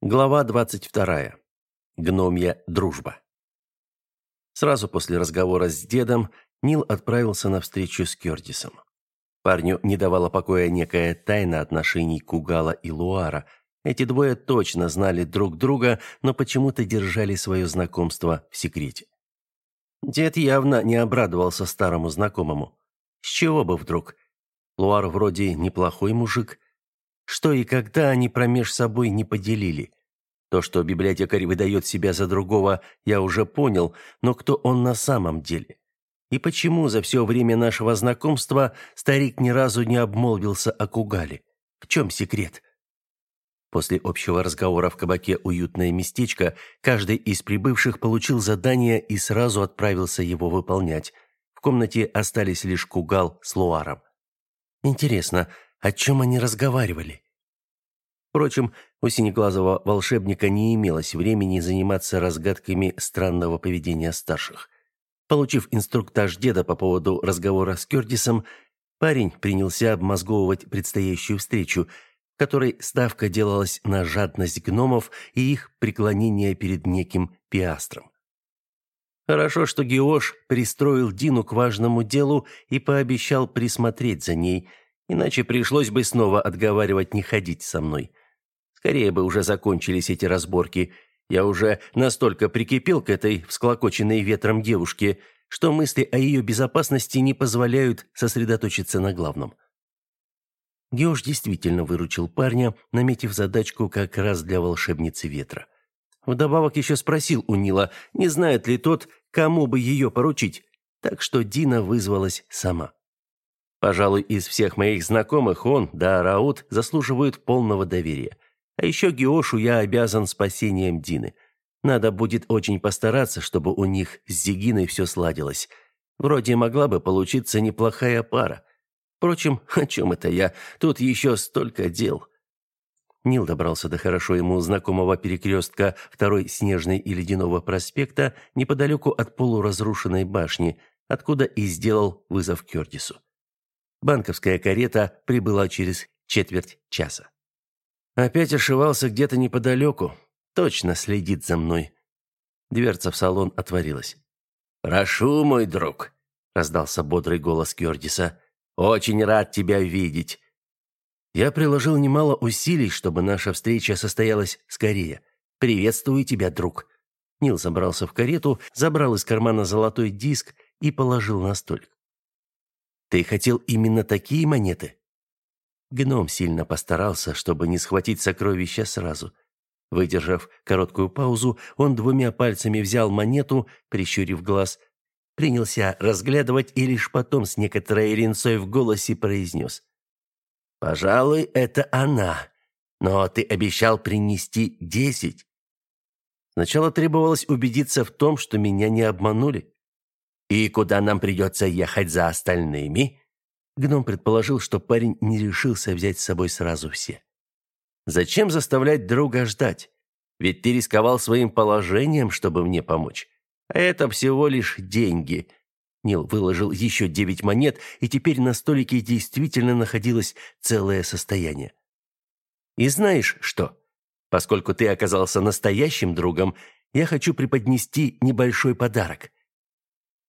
Глава 22. Гномья дружба. Сразу после разговора с дедом Нил отправился на встречу с Кёрдисом. Парню не давала покоя некая тайна отношений Кугала и Луара. Эти двое точно знали друг друга, но почему-то держали свое знакомство в секрете. Дед явно не обрадовался старому знакомому. С чего бы вдруг? Луар вроде неплохой мужик, что и когда они промеж собой не поделили. То, что библиотекарь выдает себя за другого, я уже понял, но кто он на самом деле? И почему за все время нашего знакомства старик ни разу не обмолвился о Кугале? В чем секрет? После общего разговора в кабаке «Уютное местечко» каждый из прибывших получил задание и сразу отправился его выполнять. В комнате остались лишь Кугал с Луаром. Интересно, о чем они разговаривали? Впрочем, у синеглазого волшебника не имелось времени заниматься разгадками странного поведения старших. Получив инструктаж деда по поводу разговора с Кёрдисом, парень принялся обмозговывать предстоящую встречу, в которой ставка делалась на жадность гномов и их преклонение перед неким пиастром. Хорошо, что Геош пристроил Дину к важному делу и пообещал присмотреть за ней – Иначе пришлось бы снова отговаривать не ходить со мной. Скорее бы уже закончились эти разборки. Я уже настолько прикипел к этой всклокоченной ветром девушке, что мысли о ее безопасности не позволяют сосредоточиться на главном. Геош действительно выручил парня, наметив задачку как раз для волшебницы ветра. Вдобавок еще спросил у Нила, не знает ли тот, кому бы ее поручить, так что Дина вызвалась сама. Пожалуй, из всех моих знакомых он, да Раут, заслуживают полного доверия. А еще Геошу я обязан спасением Дины. Надо будет очень постараться, чтобы у них с Зигиной все сладилось. Вроде могла бы получиться неплохая пара. Впрочем, о чем это я? Тут еще столько дел. Нил добрался до хорошо ему знакомого перекрестка второй Снежной и Ледяного проспекта неподалеку от полуразрушенной башни, откуда и сделал вызов Кёртису. Банковская карета прибыла через четверть часа. Опять ошивался где-то неподалеку. Точно следит за мной. Дверца в салон отворилась. «Прошу, мой друг», — раздался бодрый голос Кёрдиса. «Очень рад тебя видеть». Я приложил немало усилий, чтобы наша встреча состоялась скорее. «Приветствую тебя, друг». Нил забрался в карету, забрал из кармана золотой диск и положил на столик. Ты хотел именно такие монеты? Гном сильно постарался, чтобы не схватить сокровища сразу. Выдержав короткую паузу, он двумя пальцами взял монету, прищурив глаз, принялся разглядывать и лишь потом с некоторой ринцой в голосе произнес. «Пожалуй, это она. Но ты обещал принести десять». Сначала требовалось убедиться в том, что меня не обманули. «И куда нам придется ехать за остальными?» Гном предположил, что парень не решился взять с собой сразу все. «Зачем заставлять друга ждать? Ведь ты рисковал своим положением, чтобы мне помочь. А это всего лишь деньги». Нил выложил еще девять монет, и теперь на столике действительно находилось целое состояние. «И знаешь что? Поскольку ты оказался настоящим другом, я хочу преподнести небольшой подарок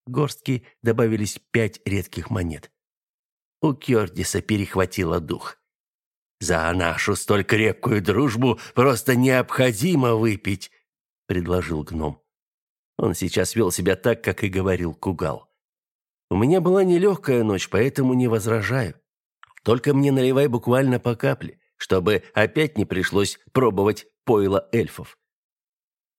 горстки добавились пять редких монет. У Кёрдиса перехватило дух. «За нашу столь крепкую дружбу просто необходимо выпить», — предложил гном. Он сейчас вел себя так, как и говорил Кугал. «У меня была нелегкая ночь, поэтому не возражаю. Только мне наливай буквально по капле, чтобы опять не пришлось пробовать пойло эльфов».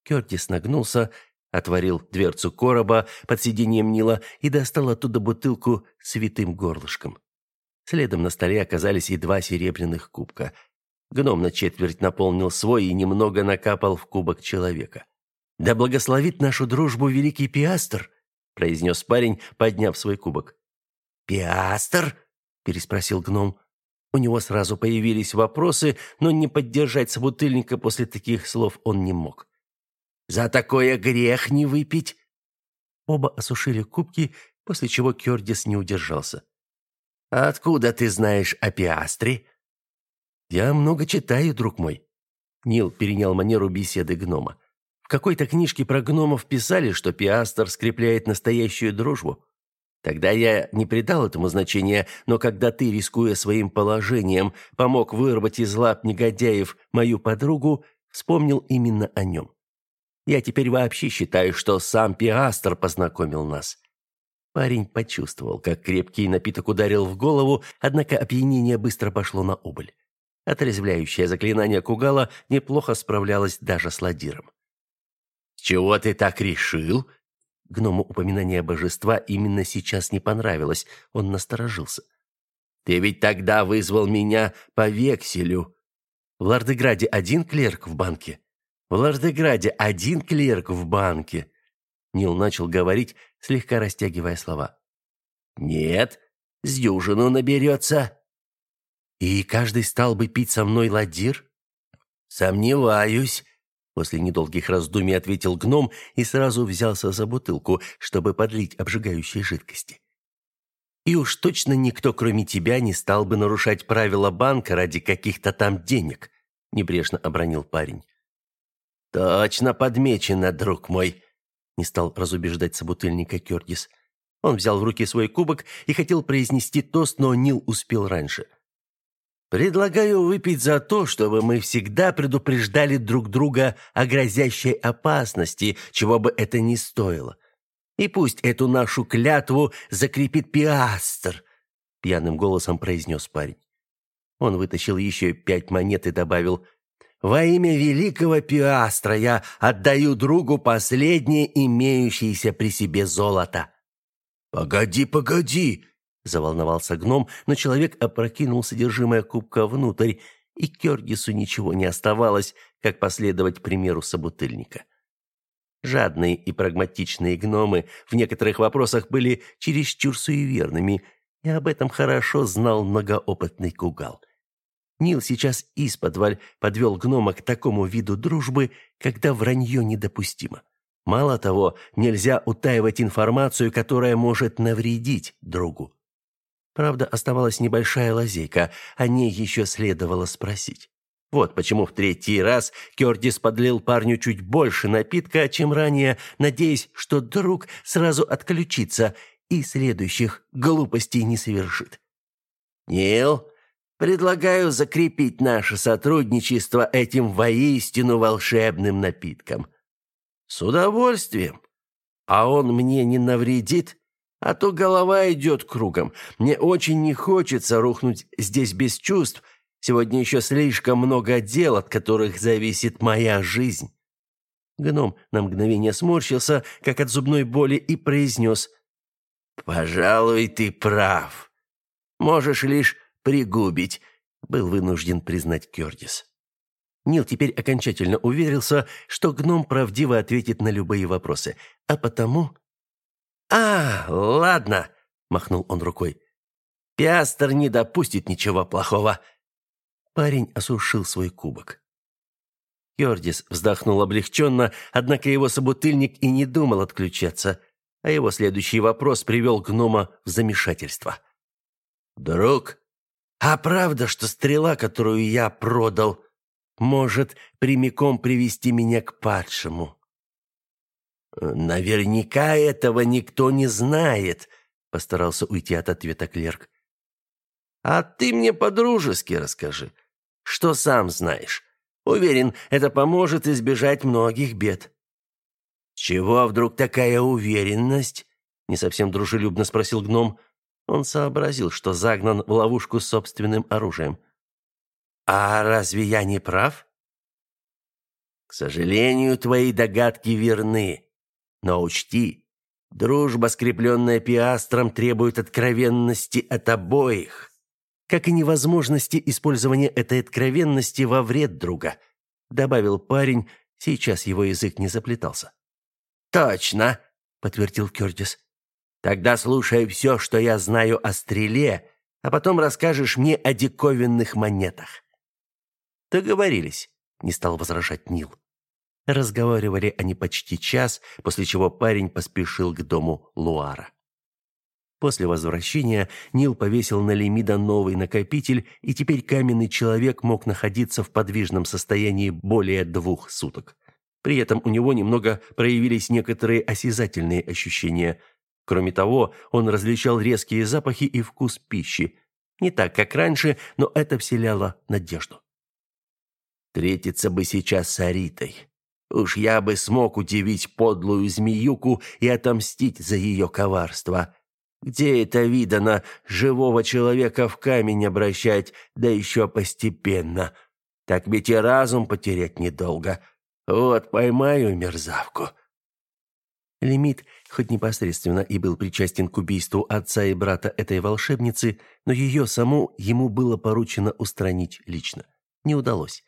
Кёртис нагнулся Отворил дверцу короба под сиденьем Нила и достал оттуда бутылку с витым горлышком. Следом на столе оказались и два серебряных кубка. Гном на четверть наполнил свой и немного накапал в кубок человека. «Да благословит нашу дружбу великий Пиастр!» произнес парень, подняв свой кубок. «Пиастр?» переспросил гном. У него сразу появились вопросы, но не поддержать собутыльника после таких слов он не мог. За такое грех не выпить!» Оба осушили кубки, после чего Кёрдис не удержался. откуда ты знаешь о Пиастре?» «Я много читаю, друг мой». Нил перенял манеру беседы гнома. В какой-то книжке про гномов писали, что пиастр скрепляет настоящую дружбу. Тогда я не придал этому значения, но когда ты, рискуя своим положением, помог вырвать из лап негодяев мою подругу, вспомнил именно о нем. Я теперь вообще считаю, что сам Пиастр познакомил нас. Парень почувствовал, как крепкий напиток ударил в голову, однако опьянение быстро пошло на убыль. Отрезвляющее заклинание Кугала неплохо справлялось даже с ладиром. «С чего ты так решил?» Гному упоминание божества именно сейчас не понравилось, он насторожился. «Ты ведь тогда вызвал меня по векселю». «В Лардеграде один клерк в банке?» «В Лардеграде один клерк в банке», Нил начал говорить, слегка растягивая слова. «Нет, с дюжину наберется». «И каждый стал бы пить со мной ладир?» «Сомневаюсь», После недолгих раздумий ответил гном и сразу взялся за бутылку, чтобы подлить обжигающей жидкости. «И уж точно никто, кроме тебя, не стал бы нарушать правила банка ради каких-то там денег», — небрежно обронил парень. «Точно подмечено, друг мой», — не стал разубеждать собутыльника Кёрдис. Он взял в руки свой кубок и хотел произнести тост, но Нил успел раньше — Предлагаю выпить за то, чтобы мы всегда предупреждали друг друга о грозящей опасности, чего бы это ни стоило. И пусть эту нашу клятву закрепит пиастр, пьяным голосом произнес парень. Он вытащил еще пять монет и добавил: во имя великого пиастра я отдаю другу последнее имеющееся при себе золото. Погоди, погоди, Заволновался гном, но человек опрокинул содержимое кубка внутрь, и Кёргису ничего не оставалось, как последовать примеру собутыльника. Жадные и прагматичные гномы в некоторых вопросах были чересчур суеверными, и об этом хорошо знал многоопытный Кугал. Нил сейчас исподволь подвел гнома к такому виду дружбы, когда вранье недопустимо. Мало того, нельзя утаивать информацию, которая может навредить другу. Правда, оставалась небольшая лазейка, о ней еще следовало спросить. Вот почему в третий раз Кёрдис подлил парню чуть больше напитка, чем ранее, надеясь, что друг сразу отключится и следующих глупостей не совершит. «Нил, предлагаю закрепить наше сотрудничество этим воистину волшебным напитком». «С удовольствием. А он мне не навредит?» А то голова идет кругом. Мне очень не хочется рухнуть здесь без чувств. Сегодня еще слишком много дел, от которых зависит моя жизнь». Гном на мгновение сморщился, как от зубной боли, и произнес. «Пожалуй, ты прав. Можешь лишь пригубить», — был вынужден признать Кёрдис. Нил теперь окончательно уверился, что гном правдиво ответит на любые вопросы, а потому «А, ладно», — махнул он рукой. «Пиастер не допустит ничего плохого». Парень осушил свой кубок. Кёрдис вздохнул облегченно, однако его собутыльник и не думал отключаться, а его следующий вопрос привел гнома в замешательство. «Друг, а правда, что стрела, которую я продал, может прямиком привести меня к падшему?» Наверняка этого никто не знает, постарался уйти от ответа клерк. А ты мне по-дружески расскажи, что сам знаешь. Уверен, это поможет избежать многих бед. Чего вдруг такая уверенность? не совсем дружелюбно спросил гном. Он сообразил, что загнан в ловушку собственным оружием. А разве я не прав? К сожалению, твои догадки верны, но учти, дружба, скрепленная пиастром, требует откровенности от обоих, как и невозможности использования этой откровенности во вред друга, добавил парень, сейчас его язык не заплетался. Точно, подтвердил Кёртис. Тогда слушай все, что я знаю о стреле, а потом расскажешь мне о диковинных монетах. Договорились, не стал возражать Нил. Разговаривали они почти час, после чего парень поспешил к дому Луара. После возвращения Нил повесил на Лемида новый накопитель, и теперь каменный человек мог находиться в подвижном состоянии более двух суток. При этом у него немного проявились некоторые осязательные ощущения. Кроме того, он различал резкие запахи и вкус пищи. Не так, как раньше, но это вселяло надежду. «Встретиться бы сейчас с Аритой. Уж я бы смог удивить подлую змеюку и отомстить за ее коварство», где это видано, живого человека в камень обращать, да еще постепенно? Так ведь и разум потерять недолго. Вот поймаю мерзавку». Лимит, хоть непосредственно и был причастен к убийству отца и брата этой волшебницы, но ее саму ему было поручено устранить лично. Не удалось.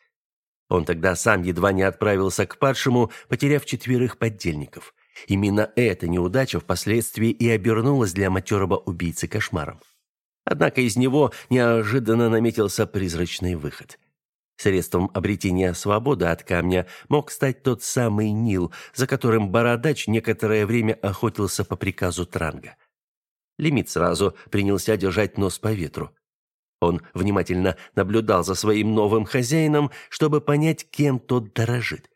Он тогда сам едва не отправился к падшему, потеряв четверых поддельников. Именно эта неудача впоследствии и обернулась для матерого убийцы кошмаром. Однако из него неожиданно наметился призрачный выход. Средством обретения свободы от камня мог стать тот самый Нил, за которым Бородач некоторое время охотился по приказу Транга. Лимит сразу принялся держать нос по ветру. Он внимательно наблюдал за своим новым хозяином, чтобы понять, кем тот дорожит.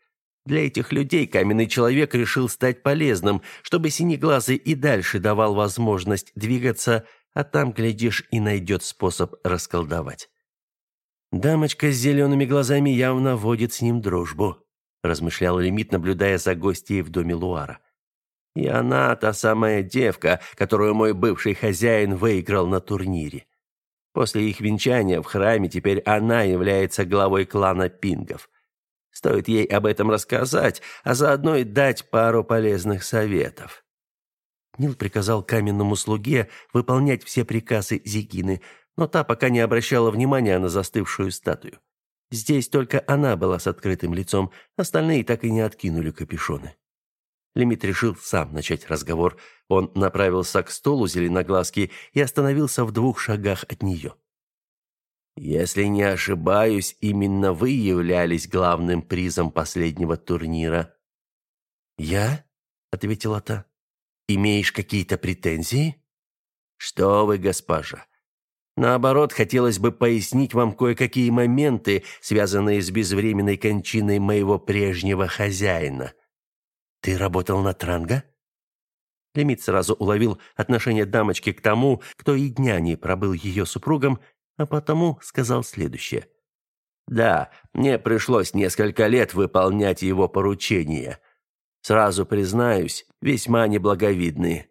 Для этих людей каменный человек решил стать полезным, чтобы синеглазый и дальше давал возможность двигаться, а там, глядишь, и найдет способ расколдовать. «Дамочка с зелеными глазами явно водит с ним дружбу», размышлял Лимит, наблюдая за гостьей в доме Луара. «И она та самая девка, которую мой бывший хозяин выиграл на турнире. После их венчания в храме теперь она является главой клана Пингов». Стоит ей об этом рассказать, а заодно и дать пару полезных советов. Нил приказал каменному слуге выполнять все приказы Зигины, но та пока не обращала внимания на застывшую статую. Здесь только она была с открытым лицом, остальные так и не откинули капюшоны. Лимит решил сам начать разговор. Он направился к столу зеленоглазки и остановился в двух шагах от нее. Если не ошибаюсь, именно вы являлись главным призом последнего турнира. Я? ответила та. Имеешь какие-то претензии? Что вы, госпожа? Наоборот, хотелось бы пояснить вам кое-какие моменты, связанные с безвременной кончиной моего прежнего хозяина. Ты работал на Транга? Лемит сразу уловил отношение дамочки к тому, кто и дня не пробыл ее супругом, а потому сказал следующее. «Да, мне пришлось несколько лет выполнять его поручения. Сразу признаюсь, весьма неблаговидные.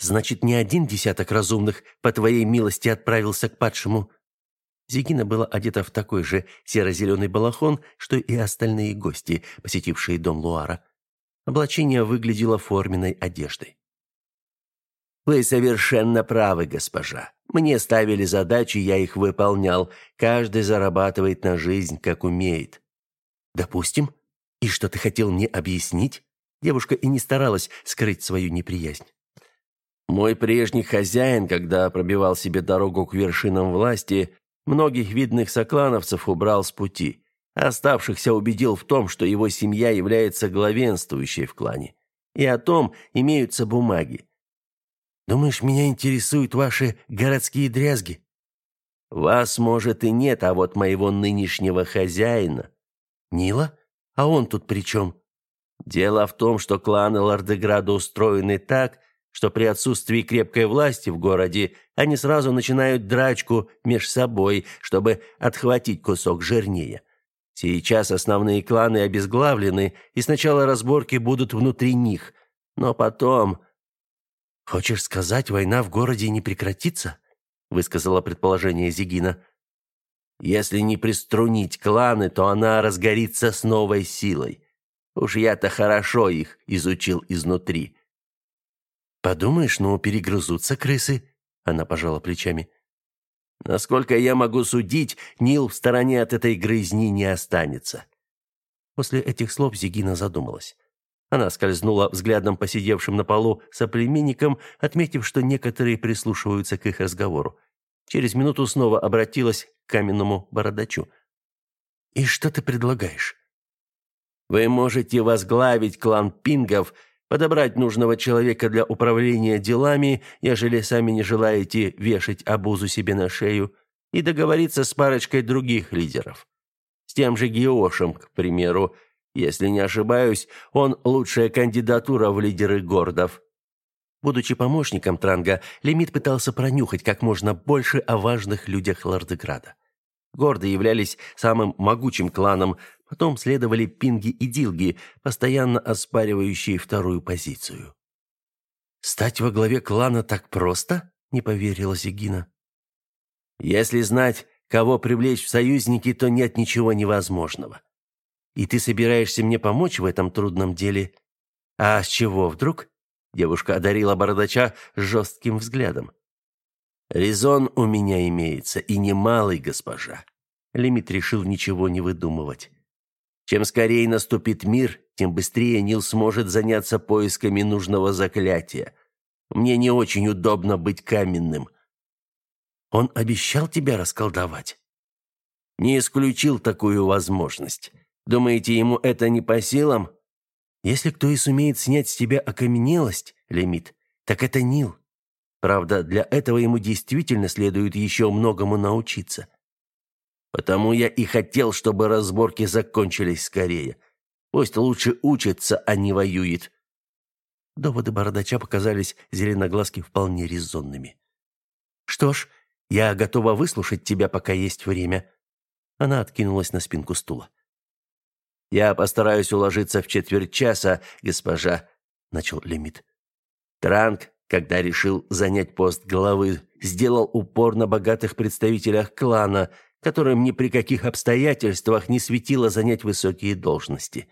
Значит, не один десяток разумных по твоей милости отправился к падшему?» Зигина была одета в такой же серо-зеленый балахон, что и остальные гости, посетившие дом Луара. Облачение выглядело форменной одеждой. «Вы совершенно правы, госпожа. Мне ставили задачи, я их выполнял. Каждый зарабатывает на жизнь, как умеет. Допустим. И что ты хотел мне объяснить? Девушка и не старалась скрыть свою неприязнь. Мой прежний хозяин, когда пробивал себе дорогу к вершинам власти, многих видных соклановцев убрал с пути. Оставшихся убедил в том, что его семья является главенствующей в клане. И о том имеются бумаги. Думаешь, меня интересуют ваши городские дрязги? Вас, может, и нет, а вот моего нынешнего хозяина. Нила? А он тут при чем? Дело в том, что кланы Лордеграда устроены так, что при отсутствии крепкой власти в городе они сразу начинают драчку меж собой, чтобы отхватить кусок жирнее. Сейчас основные кланы обезглавлены, и сначала разборки будут внутри них, но потом «Хочешь сказать, война в городе не прекратится?» высказала предположение Зигина. «Если не приструнить кланы, то она разгорится с новой силой. Уж я-то хорошо их изучил изнутри». «Подумаешь, ну, перегрызутся крысы», — она пожала плечами. «Насколько я могу судить, Нил в стороне от этой грызни не останется». После этих слов Зигина задумалась. Она скользнула взглядом по сидевшим на полу соплеменникам, отметив, что некоторые прислушиваются к их разговору. Через минуту снова обратилась к каменному бородачу. «И что ты предлагаешь?» «Вы можете возглавить клан пингов, подобрать нужного человека для управления делами, ежели сами не желаете вешать обузу себе на шею, и договориться с парочкой других лидеров. С тем же Геошем, к примеру, если не ошибаюсь, он лучшая кандидатура в лидеры городов. Будучи помощником Транга, Лимит пытался пронюхать как можно больше о важных людях Лордеграда. Горды являлись самым могучим кланом, потом следовали пинги и дилги, постоянно оспаривающие вторую позицию. «Стать во главе клана так просто?» — не поверила Зигина. «Если знать, кого привлечь в союзники, то нет ничего невозможного. И ты собираешься мне помочь в этом трудном деле? А с чего вдруг?» Девушка одарила бородача жестким взглядом. «Резон у меня имеется, и немалый, госпожа». Лимит решил ничего не выдумывать. Чем скорее наступит мир, тем быстрее Нил сможет заняться поисками нужного заклятия. Мне не очень удобно быть каменным. Он обещал тебя расколдовать? Не исключил такую возможность. Думаете, ему это не по силам? Если кто и сумеет снять с тебя окаменелость, Лимит, так это Нил. Правда, для этого ему действительно следует еще многому научиться. Потому я и хотел, чтобы разборки закончились скорее. Пусть лучше учится, а не воюет. Доводы бородача показались зеленоглазке вполне резонными. Что ж, я готова выслушать тебя, пока есть время. Она откинулась на спинку стула. Я постараюсь уложиться в четверть часа, госпожа, начал Лимит. Транк, когда решил занять пост главы, сделал упор на богатых представителях клана, которым ни при каких обстоятельствах не светило занять высокие должности.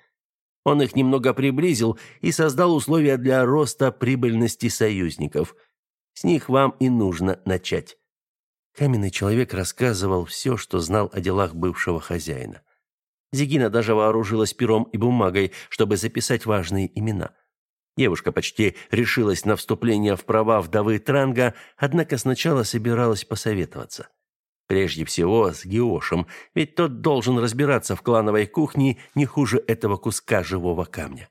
Он их немного приблизил и создал условия для роста прибыльности союзников. С них вам и нужно начать. Каменный человек рассказывал все, что знал о делах бывшего хозяина. Зигина даже вооружилась пером и бумагой, чтобы записать важные имена. Девушка почти решилась на вступление в права вдовы Транга, однако сначала собиралась посоветоваться. Прежде всего с Геошем, ведь тот должен разбираться в клановой кухне не хуже этого куска живого камня.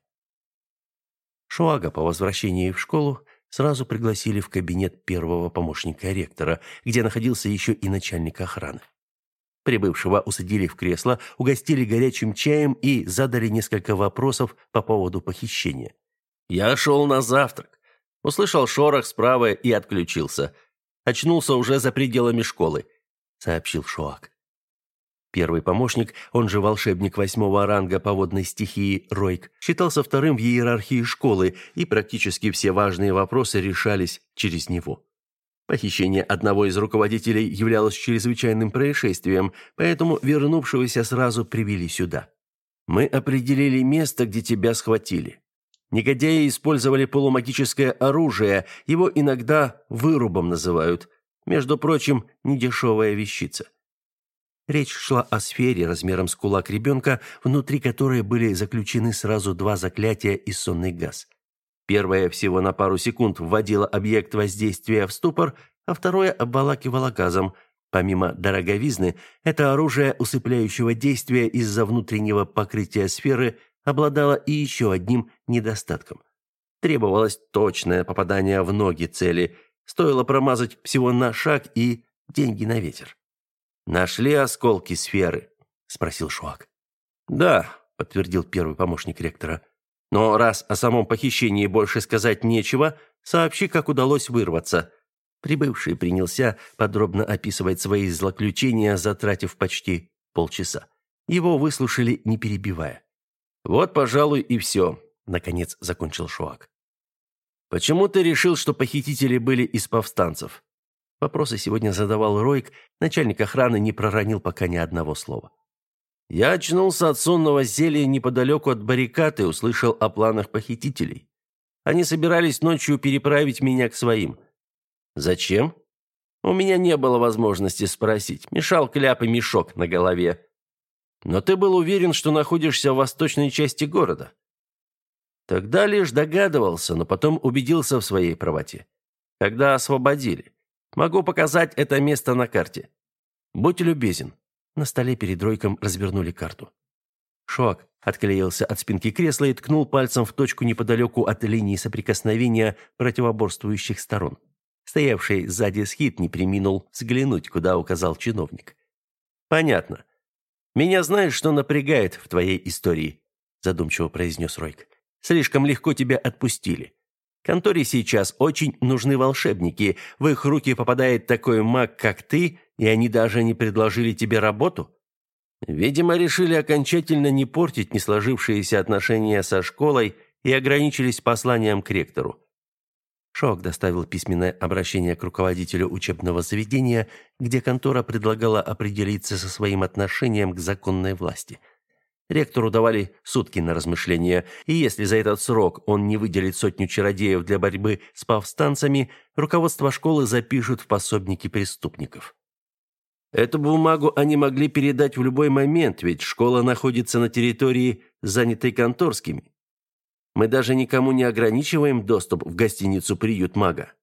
Шуага по возвращении в школу сразу пригласили в кабинет первого помощника ректора, где находился еще и начальник охраны. Прибывшего усадили в кресло, угостили горячим чаем и задали несколько вопросов по поводу похищения. «Я шел на завтрак. Услышал шорох справа и отключился. Очнулся уже за пределами школы сообщил Шоак. Первый помощник, он же волшебник восьмого ранга по водной стихии Ройк, считался вторым в иерархии школы, и практически все важные вопросы решались через него. Похищение одного из руководителей являлось чрезвычайным происшествием, поэтому вернувшегося сразу привели сюда. Мы определили место, где тебя схватили. Негодяи использовали полумагическое оружие, его иногда вырубом называют. Между прочим, недешевая вещица. Речь шла о сфере размером с кулак ребенка, внутри которой были заключены сразу два заклятия и сонный газ. Первое всего на пару секунд вводило объект воздействия в ступор, а второе обволакивало газом. Помимо дороговизны, это оружие усыпляющего действия из-за внутреннего покрытия сферы обладало и еще одним недостатком. Требовалось точное попадание в ноги цели – Стоило промазать всего на шаг и деньги на ветер. Нашли осколки сферы, спросил Шуак. Да, подтвердил первый помощник ректора. Но раз о самом похищении больше сказать нечего, сообщи, как удалось вырваться. Прибывший принялся подробно описывать свои злоключения, затратив почти полчаса. Его выслушали, не перебивая. Вот, пожалуй, и все», — наконец закончил Шуак. Почему ты решил, что похитители были из повстанцев? Вопросы сегодня задавал Ройк, начальник охраны не проронил пока ни одного слова. Я очнулся от сонного зелья неподалеку от баррикад и услышал о планах похитителей. Они собирались ночью переправить меня к своим. Зачем? У меня не было возможности спросить. Мешал кляп и мешок на голове. Но ты был уверен, что находишься в восточной части города. Тогда лишь догадывался, но потом убедился в своей правоте. Когда освободили. Могу показать это место на карте. Будь любезен. На столе перед Ройком развернули карту. Шок отклеился от спинки кресла и ткнул пальцем в точку неподалеку от линии соприкосновения противоборствующих сторон. Стоявший сзади схит не приминул взглянуть, куда указал чиновник. «Понятно. Меня знаешь, что напрягает в твоей истории?» задумчиво произнес Ройк. «Слишком легко тебя отпустили. Конторе сейчас очень нужны волшебники. В их руки попадает такой маг, как ты, и они даже не предложили тебе работу?» Видимо, решили окончательно не портить не сложившиеся отношения со школой и ограничились посланием к ректору. Шок доставил письменное обращение к руководителю учебного заведения, где контора предлагала определиться со своим отношением к законной власти. Ректору давали сутки на размышление, и если за этот срок он не выделит сотню чародеев для борьбы с повстанцами, руководство школы запишут в пособники преступников. Эту бумагу они могли передать в любой момент, ведь школа находится на территории, занятой конторскими. Мы даже никому не ограничиваем доступ в гостиницу «Приют мага».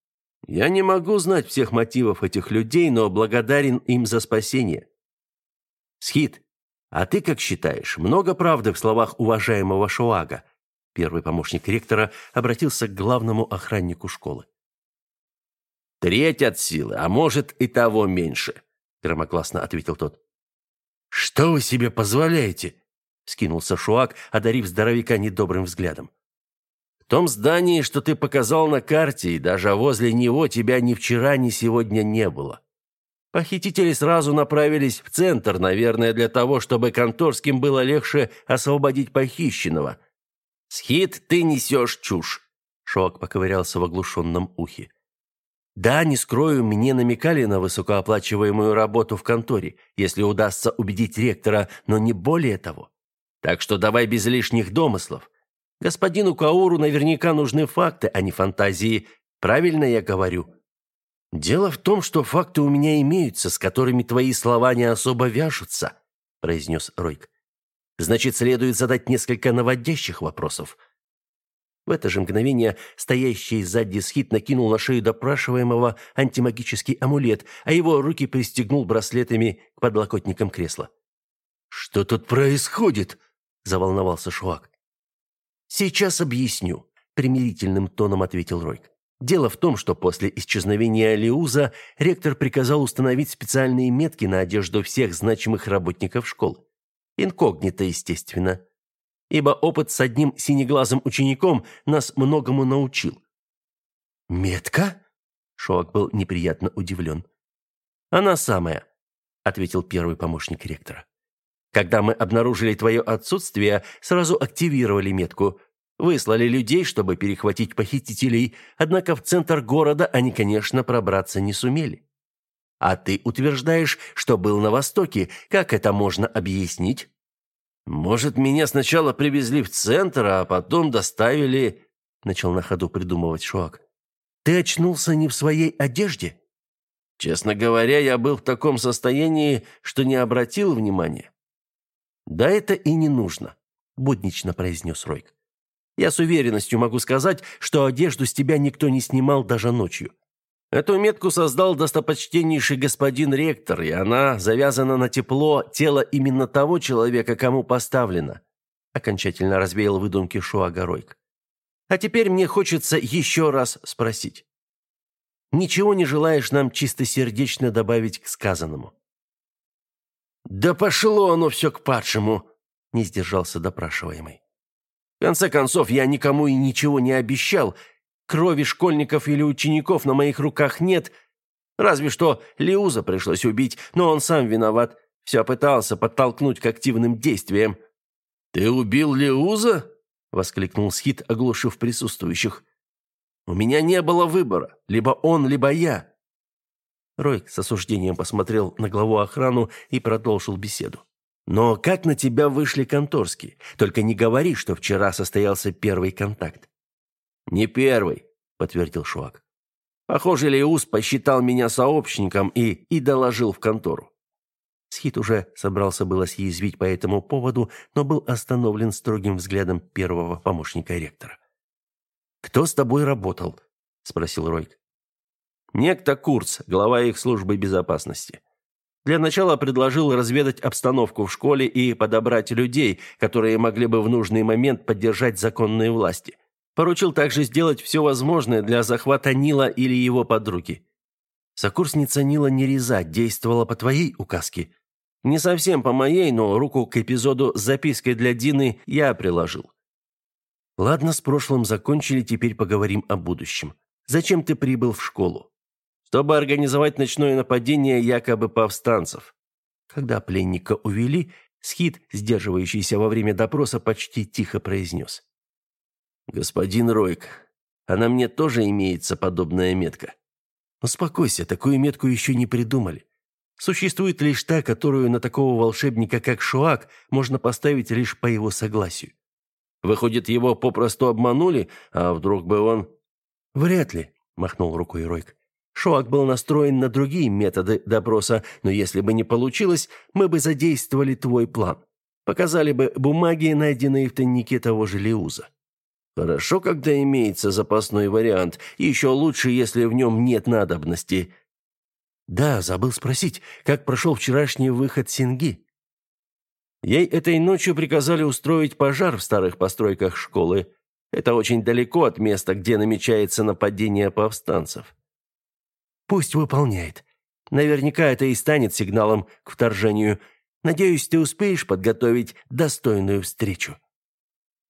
Я не могу знать всех мотивов этих людей, но благодарен им за спасение. Схит, а ты как считаешь, много правды в словах уважаемого Шоага? Первый помощник ректора обратился к главному охраннику школы. Треть от силы, а может и того меньше громогласно ответил тот. Что вы себе позволяете? скинулся Шуак, одарив здоровяка недобрым взглядом. В том здании, что ты показал на карте, и даже возле него тебя ни вчера, ни сегодня не было. Похитители сразу направились в центр, наверное, для того, чтобы конторским было легче освободить похищенного. Схит, ты несешь чушь. Шок поковырялся в оглушенном ухе. Да, не скрою, мне намекали на высокооплачиваемую работу в конторе, если удастся убедить ректора, но не более того. Так что давай без лишних домыслов. Господину Кауру наверняка нужны факты, а не фантазии. Правильно я говорю? Дело в том, что факты у меня имеются, с которыми твои слова не особо вяжутся, произнес Ройк. Значит, следует задать несколько наводящих вопросов. В это же мгновение стоящий сзади схит накинул на шею допрашиваемого антимагический амулет, а его руки пристегнул браслетами к подлокотникам кресла. «Что тут происходит?» – заволновался Шуак. «Сейчас объясню», – примирительным тоном ответил Ройк. Дело в том, что после исчезновения Лиуза ректор приказал установить специальные метки на одежду всех значимых работников школы. Инкогнито, естественно ибо опыт с одним синеглазым учеником нас многому научил. «Метка?» Шоак был неприятно удивлен. «Она самая», — ответил первый помощник ректора. «Когда мы обнаружили твое отсутствие, сразу активировали метку. Выслали людей, чтобы перехватить похитителей, однако в центр города они, конечно, пробраться не сумели. А ты утверждаешь, что был на Востоке. Как это можно объяснить?» «Может, меня сначала привезли в центр, а потом доставили...» Начал на ходу придумывать Шуак. «Ты очнулся не в своей одежде?» «Честно говоря, я был в таком состоянии, что не обратил внимания». «Да это и не нужно», — буднично произнес Ройк. «Я с уверенностью могу сказать, что одежду с тебя никто не снимал даже ночью. Эту метку создал достопочтеннейший господин ректор, и она завязана на тепло тела именно того человека, кому поставлена. Окончательно развеял выдумки Шуагаройк. А теперь мне хочется еще раз спросить. Ничего не желаешь нам чистосердечно добавить к сказанному? Да пошло оно все к падшему, не сдержался допрашиваемый. В конце концов, я никому и ничего не обещал, Крови школьников или учеников на моих руках нет. Разве что Лиуза пришлось убить, но он сам виноват. Все пытался подтолкнуть к активным действиям. «Ты убил Лиуза?» — воскликнул Схит, оглушив присутствующих. «У меня не было выбора. Либо он, либо я». Ройк с осуждением посмотрел на главу охрану и продолжил беседу. «Но как на тебя вышли конторские? Только не говори, что вчера состоялся первый контакт. «Не первый», — подтвердил Шуак. «Похоже, Леус посчитал меня сообщником и, и доложил в контору». Схит уже собрался было съязвить по этому поводу, но был остановлен строгим взглядом первого помощника ректора. «Кто с тобой работал?» — спросил Ройк. «Некто Курц, глава их службы безопасности. Для начала предложил разведать обстановку в школе и подобрать людей, которые могли бы в нужный момент поддержать законные власти. Поручил также сделать все возможное для захвата Нила или его подруги. Сокурсница Нила Нереза действовала по твоей указке. Не совсем по моей, но руку к эпизоду с запиской для Дины я приложил. Ладно, с прошлым закончили, теперь поговорим о будущем. Зачем ты прибыл в школу? Чтобы организовать ночное нападение якобы повстанцев. Когда пленника увели, Схит, сдерживающийся во время допроса, почти тихо произнес. «Господин Ройк, а на мне тоже имеется подобная метка». «Успокойся, такую метку еще не придумали. Существует лишь та, которую на такого волшебника, как Шуак, можно поставить лишь по его согласию. Выходит, его попросту обманули, а вдруг бы он...» «Вряд ли», — махнул рукой Ройк. Шоак был настроен на другие методы допроса, но если бы не получилось, мы бы задействовали твой план. Показали бы бумаги, найденные в тайнике того же Леуза. Хорошо, когда имеется запасной вариант, еще лучше, если в нем нет надобности. Да, забыл спросить, как прошел вчерашний выход Синги? Ей этой ночью приказали устроить пожар в старых постройках школы. Это очень далеко от места, где намечается нападение повстанцев. Пусть выполняет. Наверняка это и станет сигналом к вторжению. Надеюсь, ты успеешь подготовить достойную встречу.